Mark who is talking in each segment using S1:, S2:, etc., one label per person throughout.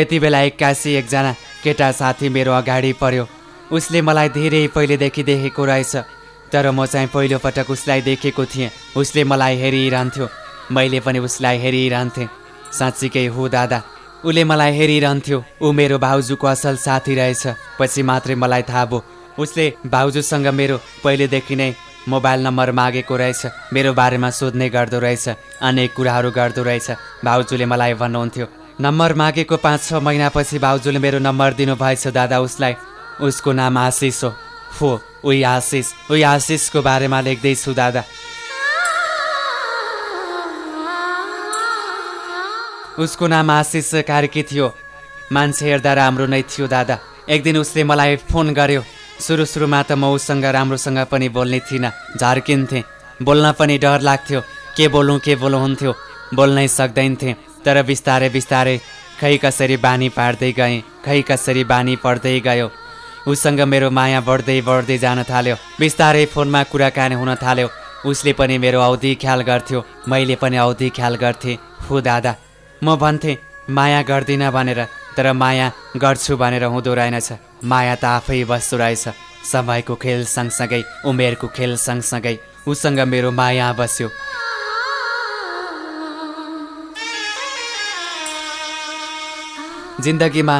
S1: त्यति बेला एक्कासी एकजना केटा साथी मेरो अगाडि पर्यो। उसले मलाई धेरै पहिलेदेखि देखेको रहेछ तर म चाहिँ पहिलोपटक उसलाई देखेको थिएँ। उसले मलाई हेरिरहन्थ्यो मैले पनि उसलाई हेरिरहन्थेँ। साँच्चीकै हो दादा उसले मलाई हेरिरहन्थ्यो ऊ मेरो भाउजूको असल साथी रहेछ पछि मात्रै मलाई थाहा भयो। उसले भाउजूसँग मेरो पहिलेदेखि नै मोबाइल नम्बर मागेको रहेछ मेरो बारेमा सोध्ने गर्दो रहेछ अनेक कुराहरू गर्दो रहेछ। भाउजूले मलाई भन्नुहुन्थ्यो नम्बर मागेको पाँच छ महिनापछि भाउजूले मेरो नम्बर दिनुभएछ दादा उसलाई। उसको नाम आशिष हो। हो उही आशिष। उही आशिषको बारेमा लेख्दैछु दादा। उसको नाम आशिष कार्की थियो। मान्छे हेर्दा राम्रो नै थियो दादा। एक दिन उसले मलाई फोन गर्यो। सुरु सुरुमा त म उसँग राम्रोसँग पनि बोल्ने थिइनँ झर्किन्थेँ। बोल्न पनि डर लाग्थ्यो। के बोलौँ के बोलौँ हुन्थ्यो। बोल्नै सक्दैनथेँ तर बिस्तारै बिस्तारै खै कसरी बानी पार्दै गएँ खै कसरी बानी पर्दै गयो। उसँग मेरो माया बढ्दै बढ्दै जान थाल्यो। बिस्तारै फोनमा कुराकानी हुन थाल्यो। उसले पनि मेरो औधी ख्याल गर्थ्यो मैले पनि औधी ख्याल गर्थेँ। हो दादा म भन्थेँ माया गर्दिनँ भनेर तर माया गर्छु भनेर हुँदो रहेनछ। माया त आफै बस्दो रहेछ। समयको खेल सँगसँगै उमेरको खेल सँगसँगै। उसँग मेरो माया बस्यो। जिन्दगीमा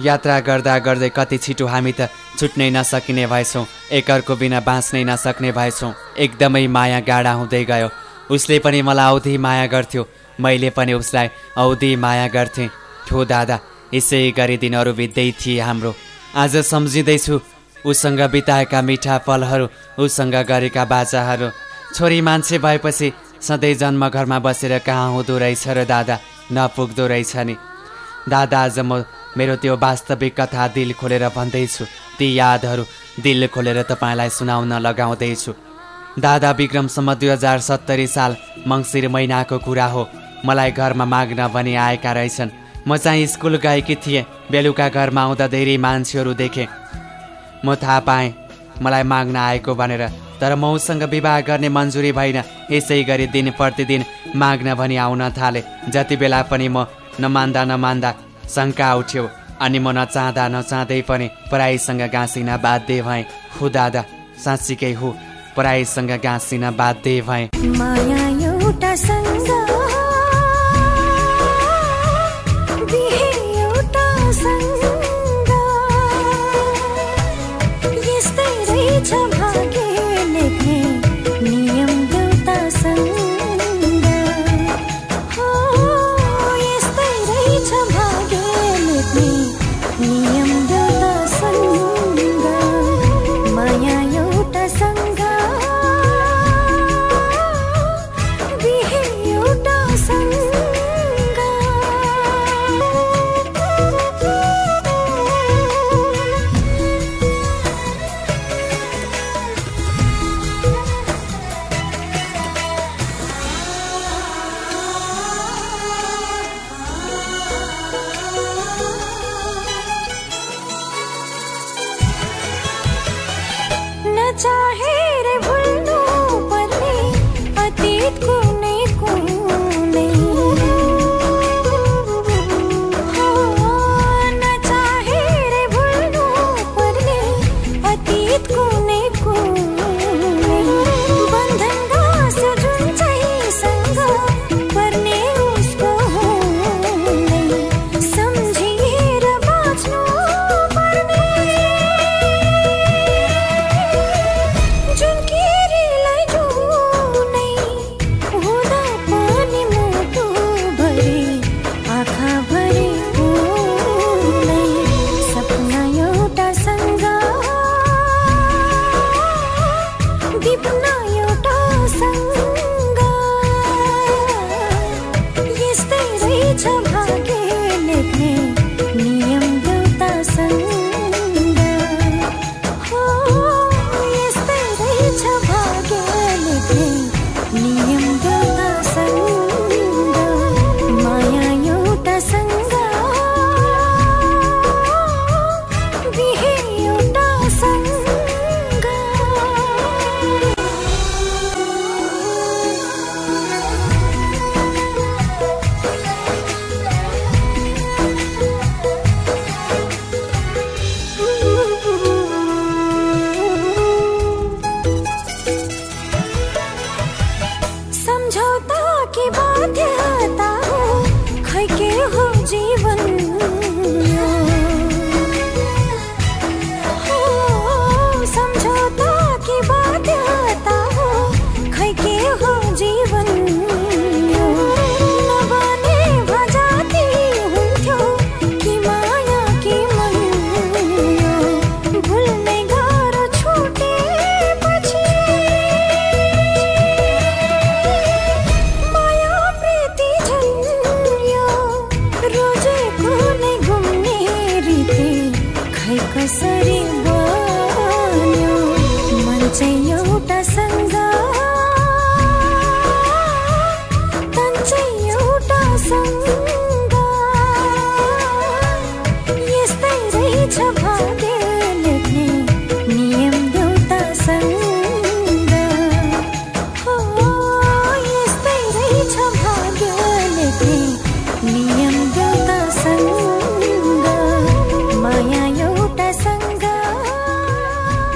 S1: यात्रा गर्दा गर्दै कति छिटो हामी त छुट्नै नसकिने भएछौँ एकअर्को बिना बाँच्नै नसक्ने भएछौँ। एकदमै माया गाडा हुँदै गयो। उसले पनि मलाई औधी माया गर्थ्यो। मैले पनि उसलाई औधी माया गर्थेँ। ठो दादा यसै गरी दिनहरू बित्दै थिए हाम्रो। आज सम्झिँदैछु उसँग बिताएका मिठा पलहरू उसँग गरेका बाचाहरू छोरी मान्छे भएपछि सधैँ जन्मघरमा बसेर कहाँ हुँदो रहेछ र दादा? नपुग्दो रहेछ नि। दादा आज म मेरो त्यो वास्तविक कथा दिल खोलेर भन्दैछु। ती यादहरू दिल खोलेर तपाईँलाई सुनाउन लगाउँदैछु। दादा विक्रमसम्म दुई हजार सत्तरी साल मङ्सिर महिनाको कुरा हो। मलाई घरमा माग्न भनी आएका रहेछन्। म चाहिँ स्कुल गएकी थिएँ। बेलुका घरमा आउँदा धेरै मान्छेहरू देखेँ। म थाहा पाएँ मलाई माग्न आएको भनेर। तर मौसँग विवाह गर्ने मन्जुरी भएन। यसै गरी दिन प्रतिदिन माग्न भनी आउन थाले। जति बेला पनि म नमान्दा नमान्दा शङ्का उठ्यो। अनि म नचाहँदा नचाहँदै पनि पराईसँग गाँसिन बाध्य भएँ। हु दादा साँच्चीकै हो? पराईसँग गाँसिन बाध्य भएँ।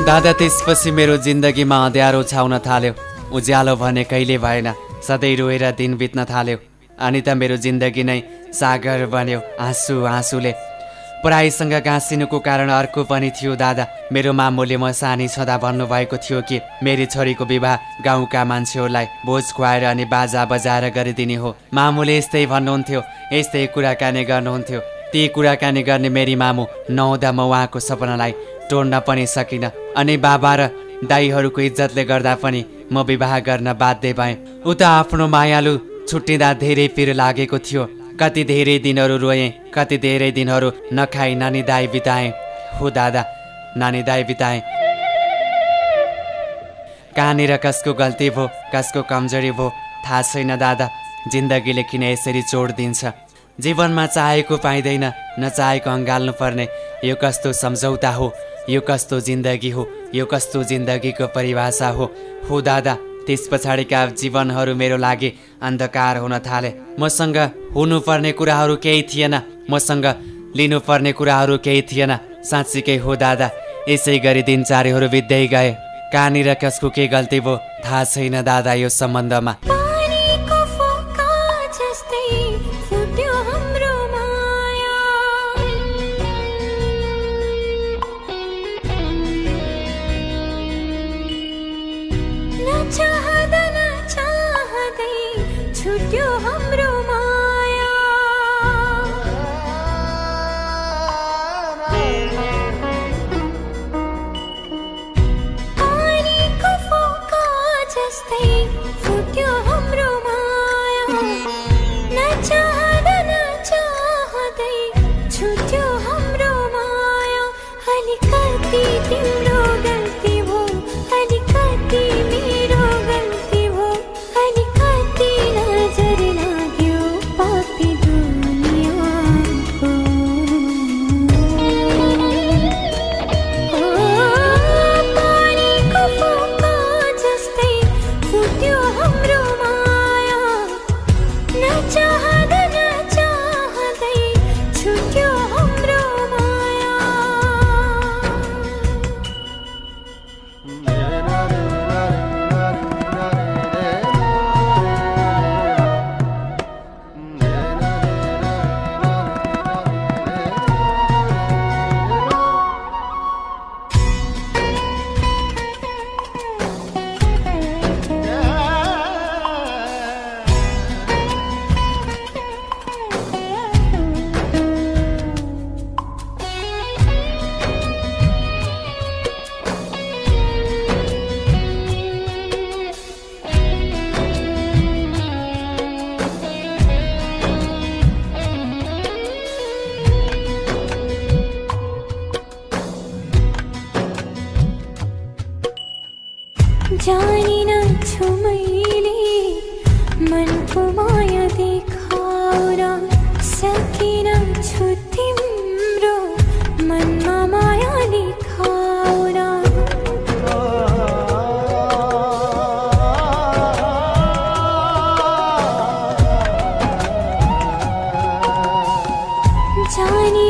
S1: दादा त्यसपछि मेरो जिन्दगीमा अँध्यारो छाउन थाल्यो। उज्यालो भने कहिले भएन सधैँ रोएर दिन बित्न थाल्यो। अनि त मेरो जिन्दगी नै सागर बन्यो आँसु आँसुले। पढाइसँग गाँसिनुको कारण अर्को पनि थियो दादा। मेरो मामुले म सानी छँदा भन्नुभएको थियो कि मेरी छोरीको विवाह गाउँका मान्छेहरूलाई भोज खुवाएर अनि बाजा बजाएर गरिदिने हो। मामुले यस्तै भन्नुहुन्थ्यो यस्तै कुराकानी गर्नुहुन्थ्यो। ती कुराकानी गर्ने मेरी मामु नहुँदा म उहाँको सपनालाई टोड्न पनि सकिनँ। अनि बाबा र दाईहरूको इज्जतले गर्दा पनि म विवाह गर्न बाध्य भएँ। उता आफ्नो मायालु छुट्टिँदा धेरै पिर लागेको थियो। कति धेरै दिनहरू रोएँ कति धेरै दिनहरू नखाई नानी दाई बिताएँ। हो दादा नानी दाई बिताएँ। कहाँनिर कसको गल्ती भयो कसको कमजोरी भयो थाहा छैन दादा। जिन्दगीले किन यसरी चोड दिन्छ? जीवनमा चाहेको पाइँदैन नचाहेको अँगाल्नु पर्ने। यो कस्तो सम्झौता हो? यो कस्तो जिन्दगी हो? यो कस्तो जिन्दगीको परिभाषा हो? हो दादा त्यस पछाडिका जीवनहरू मेरो लागि अन्धकार हुन थाले। मसँग हुनुपर्ने कुराहरू केही थिएन। मसँग लिनुपर्ने कुराहरू केही थिएन। साँच्चीकै हो दादा यसै गरी दिनचार्यहरू बित्दै गए। कहाँनिर कसको के गल्ती भयो? थाहा छैन दादा यो सम्बन्धमा।
S2: छुट्यो हाम्रो जानिन छु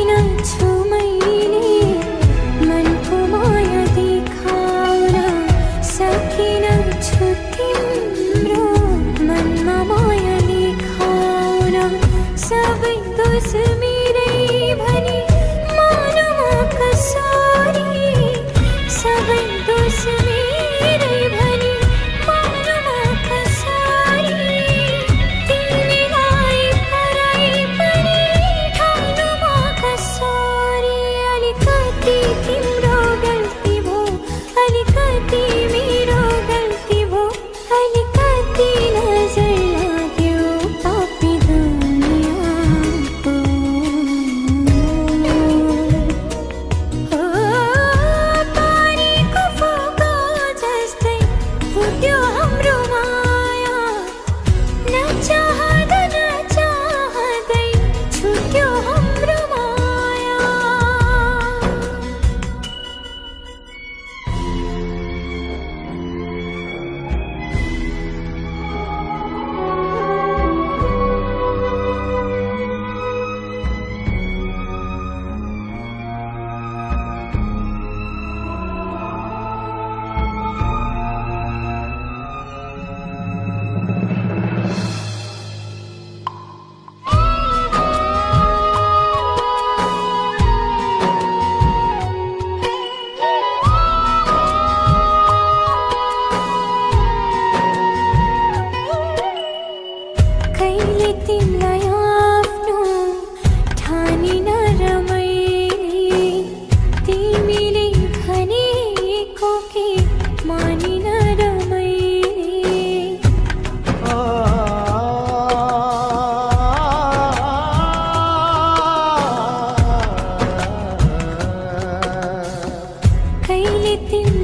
S2: tiempo.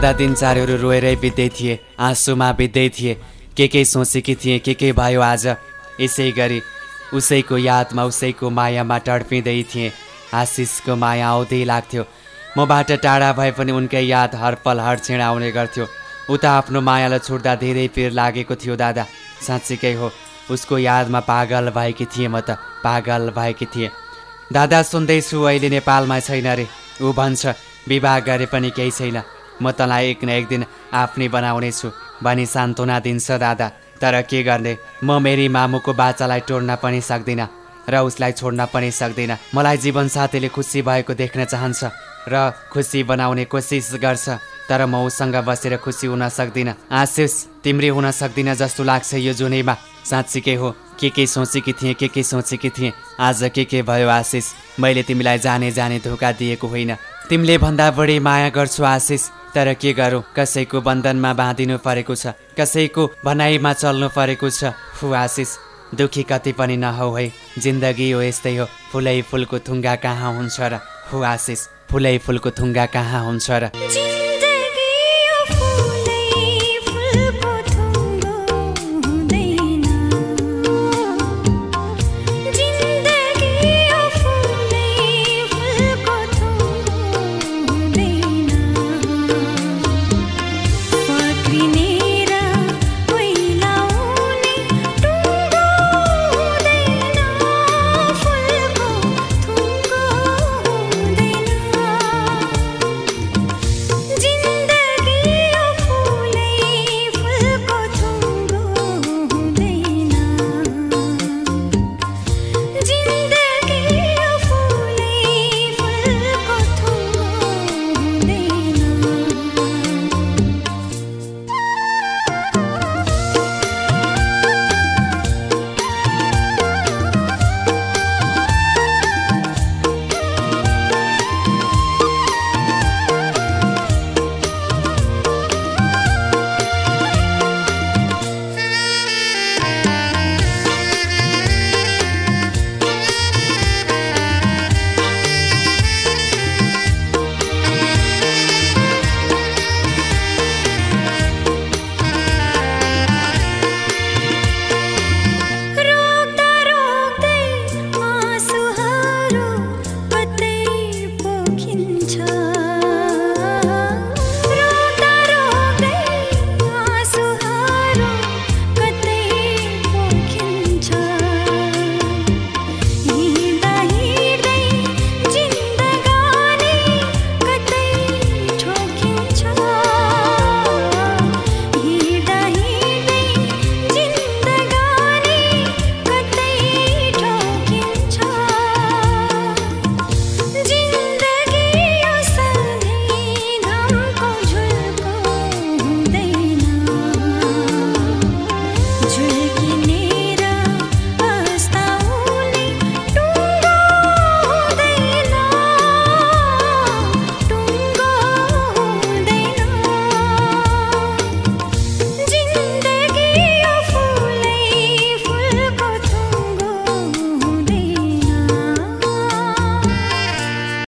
S1: दादा दिनचार्यहरू रोएरै बित्दै थिए आँसुमा बित्दै थिए। के के सोचेकी थिए के के भयो आज? यसै गरी उसैको यादमा उसैको मायामा टड्पिँदै थिएँ। आशिषको माया आउँदै लाग्थ्यो। मबाट टाढा भए पनि उनकै याद हर पल हर क्षण आउने गर्थ्यो। उता आफ्नो मायालाई छुट्दा धेरै पिर लागेको थियो दादा। साँच्चीकै हो उसको यादमा पागल भएकी थिएँ म त पागल भएकी थिएँ। दादा सुन्दैछु अहिले नेपालमा छैन रे। ऊ भन्छ विवाह गरे पनि केही छैन। म तँलाई एक न एक दिन आफ्नै बनाउनेछु। भनी सान्त्वना दिन्छ दादा। तर के गर्ने? म मेरी मामुको बाचालाई टोड्न पनि सक्दिनँ र उसलाई छोड्न पनि सक्दिनँ। मलाई जीवनसाथीले खुसी भएको देख्न चाहन्छ र खुसी बनाउने कोसिस गर्छ तर म उसँग बसेर खुसी हुन सक्दिनँ। आशिष तिम्री हुन सक्दिनँ जस्तो लाग्छ यो जुनैमा। साँच्चीकै हो। के के सोचेकी थिएँ के के सोचेकी थिएँ। आज के के भयो आशिष? मैले तिमीलाई जाने जाने धोका दिएको होइन। तिमीले भन्दा बढी माया गर्छु आशिष। तर के गरौँ? कसैको बन्धनमा बाँधिनु परेको छ। कसैको भनाइमा चल्नु परेको छ। फु आशिष दुखी कति पनि नहौ है। जिन्दगी हो यस्तै हो। फुलै फुलको थुङ्गा कहाँ हुन्छ र? हु आशिष फुलै फुलको थुङ्गा कहाँ हुन्छ र?